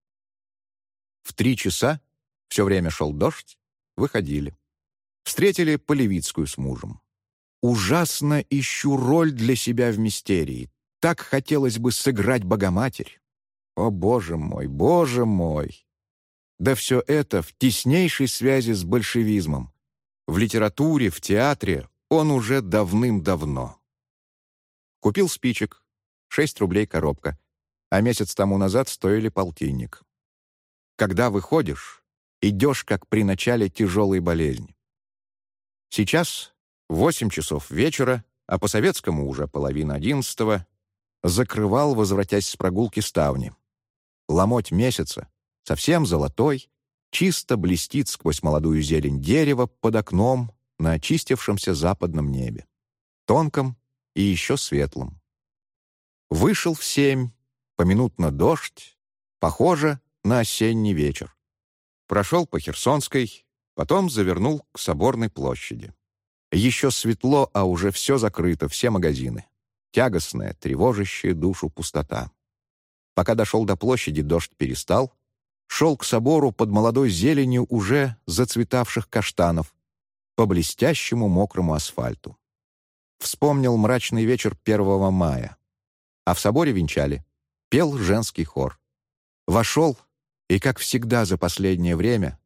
В три часа, все время шел дождь, выходили. Встретили Полевицкую с мужем. Ужасно ищу роль для себя в мистерии. Так хотелось бы сыграть Богоматерь. О, Боже мой, Боже мой! Да все это в теснейшей связи с большевизмом. В литературе, в театре, он уже давным-давно. Купил спичек, 6 рублей коробка, а месяц тому назад стоили полтинник. Когда выходишь, идешь, как при начале тяжелой болезни. Сейчас 8 часов вечера, а по-советскому уже половина одиннадцатого, закрывал, возвратясь с прогулки ставни. Ломоть месяца, совсем золотой, чисто блестит сквозь молодую зелень дерева под окном, на очистившемся западном небе, тонком и еще светлом. Вышел в семь, поминутно дождь, похоже на осенний вечер. Прошел по Херсонской, потом завернул к Соборной площади. Еще светло, а уже все закрыто, все магазины. Тягостная, тревожащая душу пустота. Пока дошел до площади, дождь перестал. Шел к собору под молодой зеленью уже зацветавших каштанов, по блестящему мокрому асфальту. Вспомнил мрачный вечер 1 мая. А в соборе венчали. Пел женский хор. Вошел, и, как всегда за последнее время,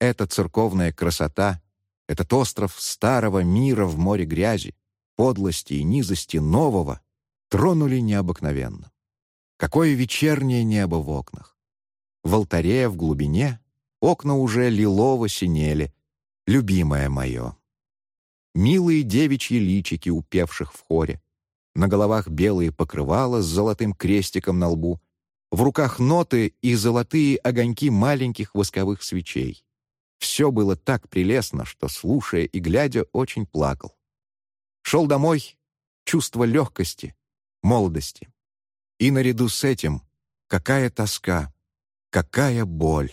эта церковная красота, этот остров старого мира в море грязи, подлости и низости нового тронули необыкновенно. Какое вечернее небо в окнах! В алтаре в глубине окна уже лилово синели, любимое мое. Милые девичьи личики, упевших в хоре. На головах белые покрывала с золотым крестиком на лбу. В руках ноты и золотые огоньки маленьких восковых свечей. Все было так прелестно, что, слушая и глядя, очень плакал. Шел домой чувство легкости, молодости. И наряду с этим какая тоска, какая боль.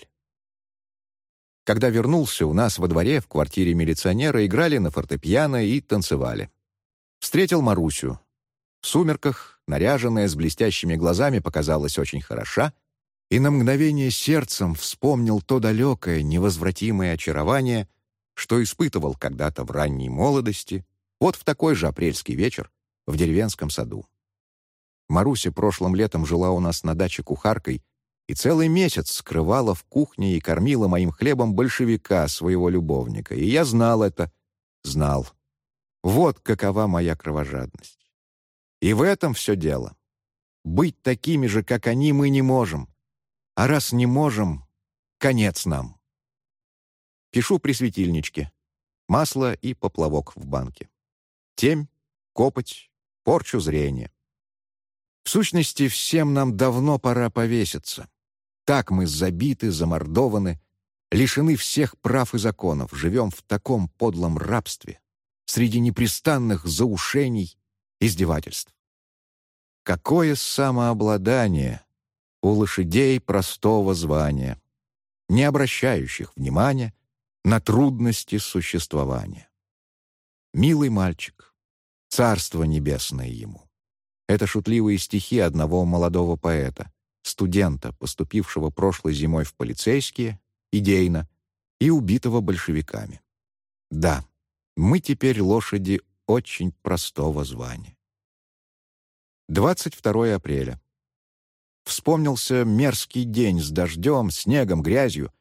Когда вернулся, у нас во дворе в квартире милиционера играли на фортепиано и танцевали. Встретил Марусю. В сумерках, наряженная, с блестящими глазами, показалась очень хороша, и на мгновение сердцем вспомнил то далекое, невозвратимое очарование, что испытывал когда-то в ранней молодости, вот в такой же апрельский вечер в деревенском саду. Маруся прошлым летом жила у нас на даче кухаркой и целый месяц скрывала в кухне и кормила моим хлебом большевика, своего любовника. И я знал это, знал. Вот какова моя кровожадность. И в этом все дело. Быть такими же, как они, мы не можем. А раз не можем, конец нам. Пишу при светильничке. Масло и поплавок в банке. Темь, копоть, порчу зрения. В сущности, всем нам давно пора повеситься. Так мы забиты, замордованы, лишены всех прав и законов, живем в таком подлом рабстве, среди непрестанных заушений, издевательств. Какое самообладание у лошадей простого звания, не обращающих внимания на трудности существования. Милый мальчик, царство небесное ему. Это шутливые стихи одного молодого поэта, студента, поступившего прошлой зимой в полицейские, идейно, и убитого большевиками. Да, мы теперь лошади очень простого звания. 22 апреля. Вспомнился мерзкий день с дождем, снегом, грязью.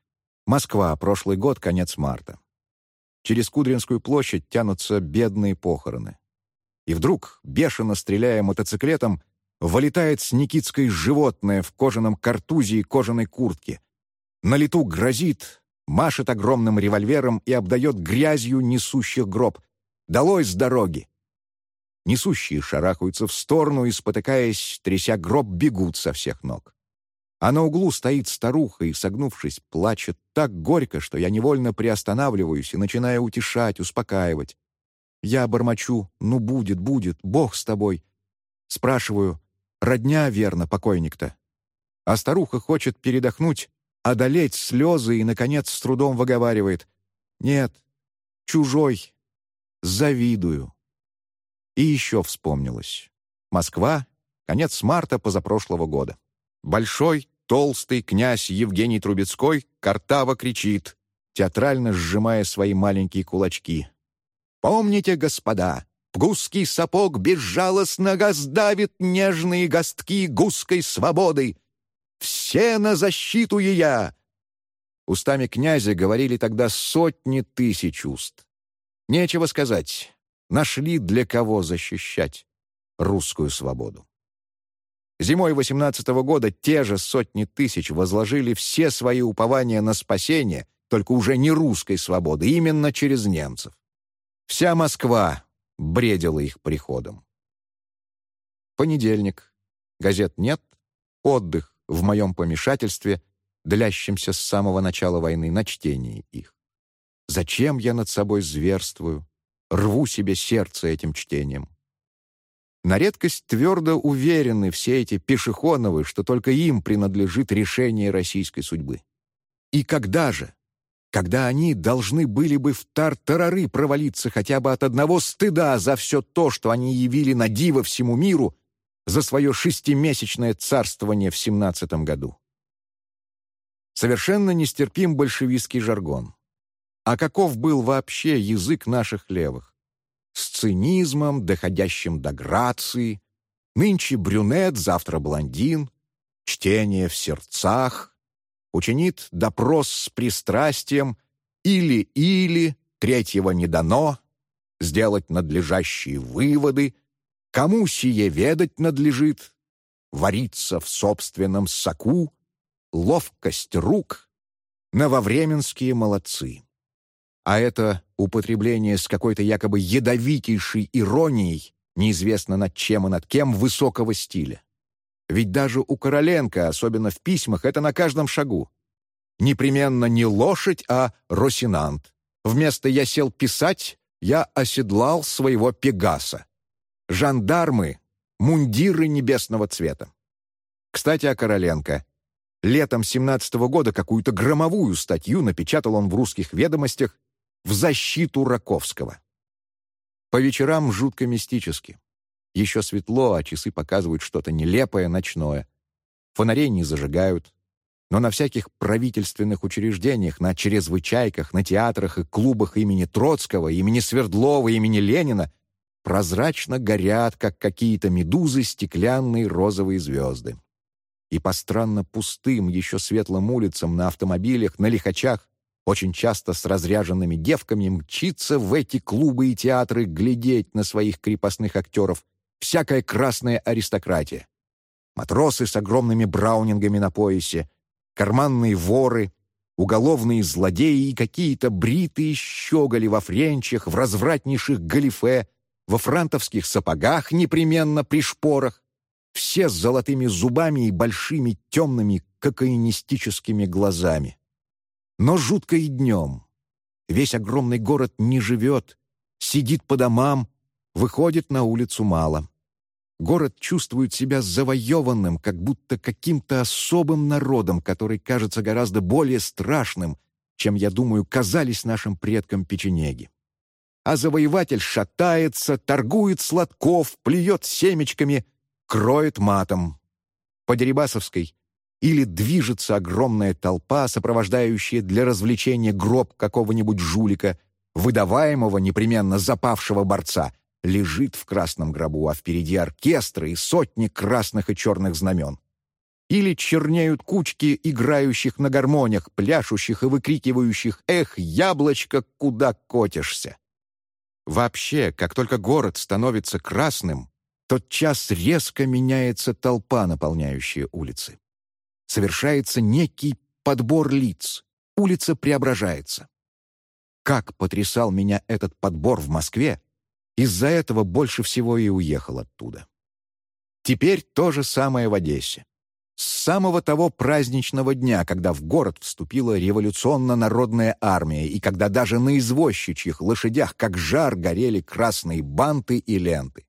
Москва, прошлый год, конец марта. Через Кудринскую площадь тянутся бедные похороны. И вдруг, бешено стреляя мотоциклетом, вылетает с Никитской животное в кожаном картузе и кожаной куртке. На лету грозит, машет огромным револьвером и обдает грязью несущих гроб. «Долой с дороги!» Несущие шарахаются в сторону и, спотыкаясь, тряся гроб, бегут со всех ног. А на углу стоит старуха и, согнувшись, плачет так горько, что я невольно приостанавливаюсь и начинаю утешать, успокаивать. Я бормочу «Ну, будет, будет, Бог с тобой». Спрашиваю «Родня, верно, покойник-то?» А старуха хочет передохнуть, одолеть слезы и, наконец, с трудом выговаривает «Нет, чужой, завидую». И еще вспомнилось. Москва, конец марта позапрошлого года. Большой, толстый князь Евгений Трубецкой картаво кричит, театрально сжимая свои маленькие кулачки. «Помните, господа, гусский сапог безжалостно газдавит нежные гостки гусской свободы. Все на защиту ея!» Устами князя говорили тогда сотни тысяч уст. Нечего сказать, нашли для кого защищать русскую свободу. Зимой 18 -го года те же сотни тысяч возложили все свои упования на спасение, только уже не русской свободы, именно через немцев. Вся Москва бредила их приходом. Понедельник. Газет нет. Отдых в моем помешательстве, длящемся с самого начала войны, на чтении их. Зачем я над собой зверствую? Рву себе сердце этим чтением. На редкость твердо уверены все эти пешеходовы, что только им принадлежит решение российской судьбы. И когда же? Когда они должны были бы в тартарары провалиться хотя бы от одного стыда за все то, что они явили на диво всему миру за свое шестимесячное царствование в семнадцатом году. Совершенно нестерпим большевистский жаргон. А каков был вообще язык наших левых? С цинизмом, доходящим до грации, нынче брюнет, завтра блондин, чтение в сердцах, учинит допрос с пристрастием. Или-или, третьего не дано, сделать надлежащие выводы, кому сие ведать надлежит, вариться в собственном соку, ловкость рук, нововременские молодцы а это употребление с какой-то якобы ядовитейшей иронией, неизвестно над чем и над кем, высокого стиля. Ведь даже у Короленко, особенно в письмах, это на каждом шагу. Непременно не лошадь, а росинант. Вместо «я сел писать» я оседлал своего пегаса. Жандармы — мундиры небесного цвета. Кстати, о Короленко. Летом 17 -го года какую-то громовую статью напечатал он в «Русских ведомостях» в защиту Раковского. По вечерам жутко мистически. Еще светло, а часы показывают что-то нелепое, ночное. Фонарей не зажигают. Но на всяких правительственных учреждениях, на чрезвычайках, на театрах и клубах имени Троцкого, имени Свердлова, имени Ленина прозрачно горят, как какие-то медузы, стеклянные розовые звезды. И по странно пустым, еще светлым улицам на автомобилях, на лихачах очень часто с разряженными девками мчится в эти клубы и театры глядеть на своих крепостных актеров всякая красная аристократия. Матросы с огромными браунингами на поясе, карманные воры, уголовные злодеи и какие-то бритые щеголи во френчах, в развратнейших галифе, во франтовских сапогах непременно при шпорах, все с золотыми зубами и большими темными кокаинистическими глазами. Но жутко и днем. Весь огромный город не живет, сидит по домам, выходит на улицу мало. Город чувствует себя завоеванным, как будто каким-то особым народом, который кажется гораздо более страшным, чем, я думаю, казались нашим предкам печенеги. А завоеватель шатается, торгует сладков, плюет семечками, кроет матом. По Дерибасовской или движется огромная толпа, сопровождающая для развлечения гроб какого-нибудь жулика, выдаваемого непременно запавшего борца, лежит в красном гробу, а впереди оркестры и сотни красных и черных знамен. Или чернеют кучки играющих на гармониях, пляшущих и выкрикивающих «Эх, яблочко, куда котишься!» Вообще, как только город становится красным, тот час резко меняется толпа, наполняющая улицы совершается некий подбор лиц, улица преображается. Как потрясал меня этот подбор в Москве, из-за этого больше всего и уехал оттуда. Теперь то же самое в Одессе. С самого того праздничного дня, когда в город вступила революционно-народная армия и когда даже на извозчичьих лошадях как жар горели красные банты и ленты.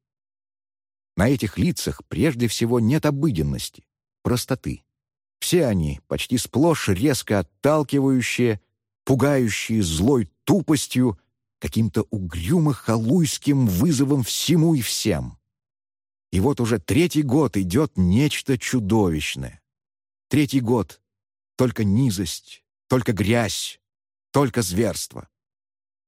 На этих лицах прежде всего нет обыденности, простоты. Все они почти сплошь резко отталкивающие, пугающие злой тупостью, каким-то угрюмо-халуйским вызовом всему и всем. И вот уже третий год идет нечто чудовищное. Третий год — только низость, только грязь, только зверство.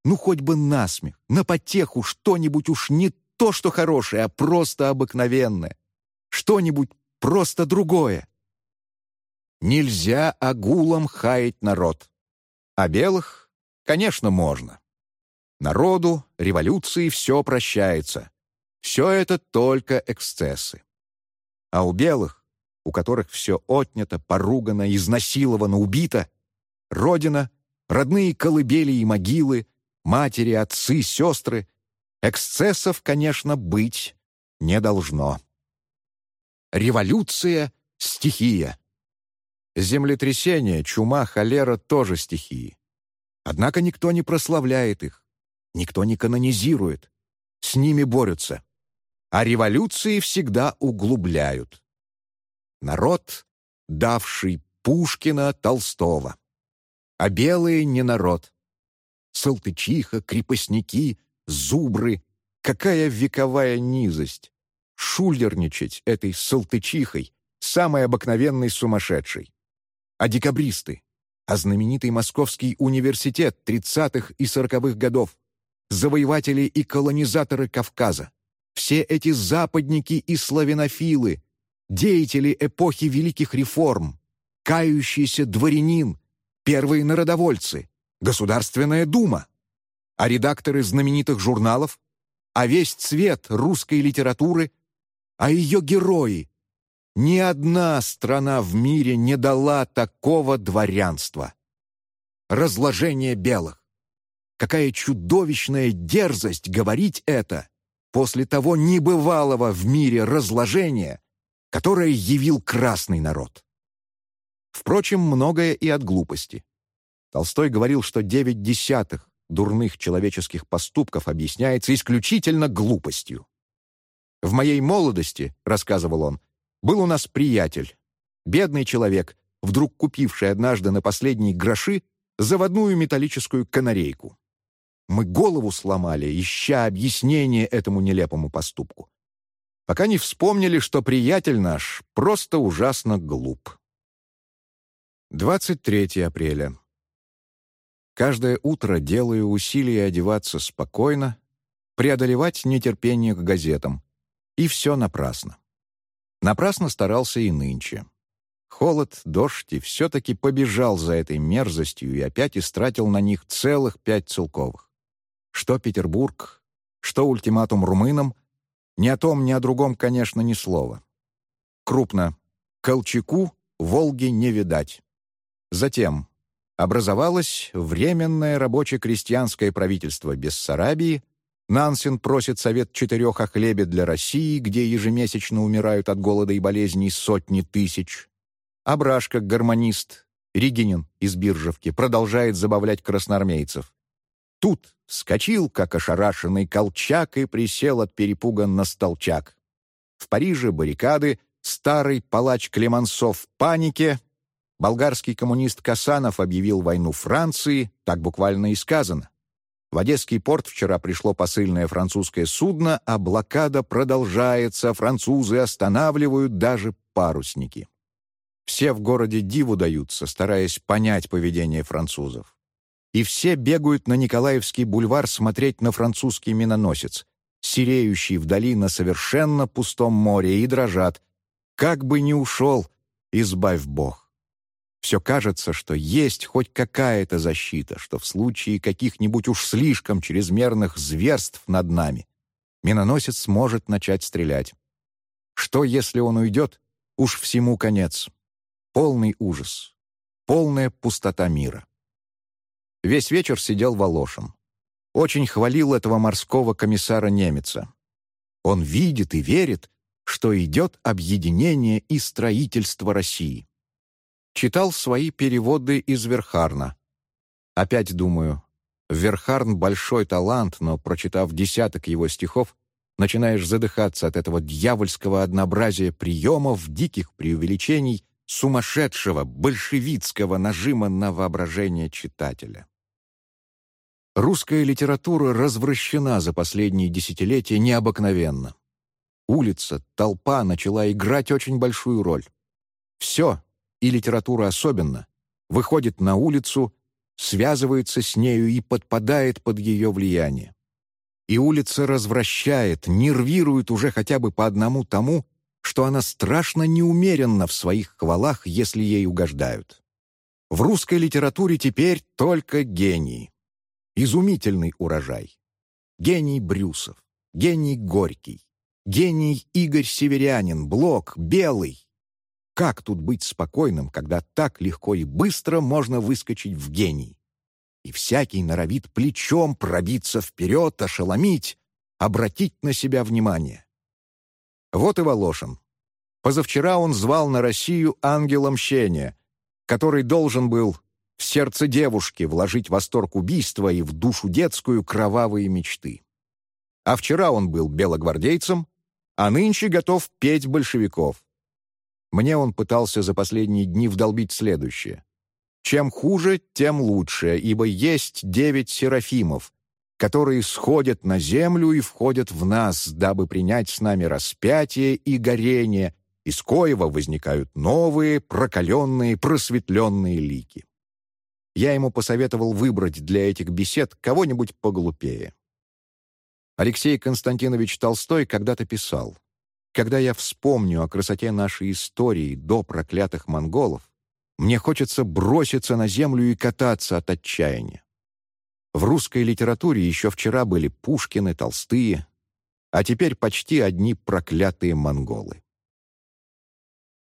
Ну, хоть бы насмех, на потеху что-нибудь уж не то, что хорошее, а просто обыкновенное. Что-нибудь просто другое. Нельзя агулам хаять народ. А белых, конечно, можно. Народу, революции все прощается. Все это только эксцессы. А у белых, у которых все отнято, поругано, изнасиловано, убито, родина, родные колыбели и могилы, матери, отцы, сестры, эксцессов, конечно, быть не должно. Революция — стихия. Землетрясение, чума, холера — тоже стихии. Однако никто не прославляет их, никто не канонизирует. С ними борются. А революции всегда углубляют. Народ, давший Пушкина, Толстого. А белые не народ. Салтычиха, крепостники, зубры. Какая вековая низость! Шулерничать этой салтычихой, самой обыкновенной сумасшедшей а декабристы, а знаменитый Московский университет 30-х и 40-х годов, завоеватели и колонизаторы Кавказа, все эти западники и славянофилы, деятели эпохи великих реформ, кающийся дворянин, первые народовольцы, Государственная дума, а редакторы знаменитых журналов, а весь цвет русской литературы, а ее герои, ни одна страна в мире не дала такого дворянства. Разложение белых. Какая чудовищная дерзость говорить это после того небывалого в мире разложения, которое явил красный народ. Впрочем, многое и от глупости. Толстой говорил, что девять десятых дурных человеческих поступков объясняется исключительно глупостью. «В моей молодости, — рассказывал он, был у нас приятель, бедный человек, вдруг купивший однажды на последние гроши заводную металлическую канарейку. Мы голову сломали, ища объяснение этому нелепому поступку. Пока не вспомнили, что приятель наш просто ужасно глуп. 23 апреля. Каждое утро делаю усилия одеваться спокойно, преодолевать нетерпение к газетам. И все напрасно. Напрасно старался и нынче. Холод, дождь и все-таки побежал за этой мерзостью и опять истратил на них целых пять целковых. Что Петербург, что ультиматум румынам, ни о том, ни о другом, конечно, ни слова. Крупно. Колчаку Волги не видать. Затем образовалось Временное рабоче-крестьянское правительство Бессарабии, Нансен просит совет четырех о хлебе для России, где ежемесячно умирают от голода и болезней сотни тысяч. Абрашка, гармонист, Регинин из Биржевки, продолжает забавлять красноармейцев. Тут вскочил, как ошарашенный колчак, и присел от перепуга на столчак. В Париже баррикады, старый палач Клемансов в панике, болгарский коммунист Касанов объявил войну Франции, так буквально и сказано. В Одесский порт вчера пришло посыльное французское судно, а блокада продолжается, французы останавливают даже парусники. Все в городе диву даются, стараясь понять поведение французов. И все бегают на Николаевский бульвар смотреть на французский миноносец, сереющий вдали на совершенно пустом море, и дрожат. Как бы ни ушел, избавь Бог. Все кажется, что есть хоть какая-то защита, что в случае каких-нибудь уж слишком чрезмерных зверств над нами миноносец сможет начать стрелять. Что, если он уйдет? Уж всему конец. Полный ужас. Полная пустота мира. Весь вечер сидел Волошин. Очень хвалил этого морского комиссара немеца. Он видит и верит, что идет объединение и строительство России читал свои переводы из Верхарна. Опять думаю, Верхарн — большой талант, но, прочитав десяток его стихов, начинаешь задыхаться от этого дьявольского однообразия приемов, диких преувеличений, сумасшедшего, большевистского нажима на воображение читателя. Русская литература развращена за последние десятилетия необыкновенно. Улица, толпа начала играть очень большую роль. Все, и литература особенно, выходит на улицу, связывается с нею и подпадает под ее влияние. И улица развращает, нервирует уже хотя бы по одному тому, что она страшно неумеренна в своих хвалах, если ей угождают. В русской литературе теперь только гении. Изумительный урожай. Гений Брюсов, гений Горький, гений Игорь Северянин, Блок, Белый, как тут быть спокойным, когда так легко и быстро можно выскочить в гений? И всякий норовит плечом пробиться вперед, ошеломить, обратить на себя внимание. Вот и Волошин. Позавчера он звал на Россию ангела мщения, который должен был в сердце девушки вложить восторг убийства и в душу детскую кровавые мечты. А вчера он был белогвардейцем, а нынче готов петь большевиков. Мне он пытался за последние дни вдолбить следующее. Чем хуже, тем лучше, ибо есть девять серафимов, которые сходят на землю и входят в нас, дабы принять с нами распятие и горение, из коего возникают новые, прокаленные, просветленные лики. Я ему посоветовал выбрать для этих бесед кого-нибудь поглупее. Алексей Константинович Толстой когда-то писал когда я вспомню о красоте нашей истории до проклятых монголов, мне хочется броситься на землю и кататься от отчаяния. В русской литературе еще вчера были Пушкины, Толстые, а теперь почти одни проклятые монголы.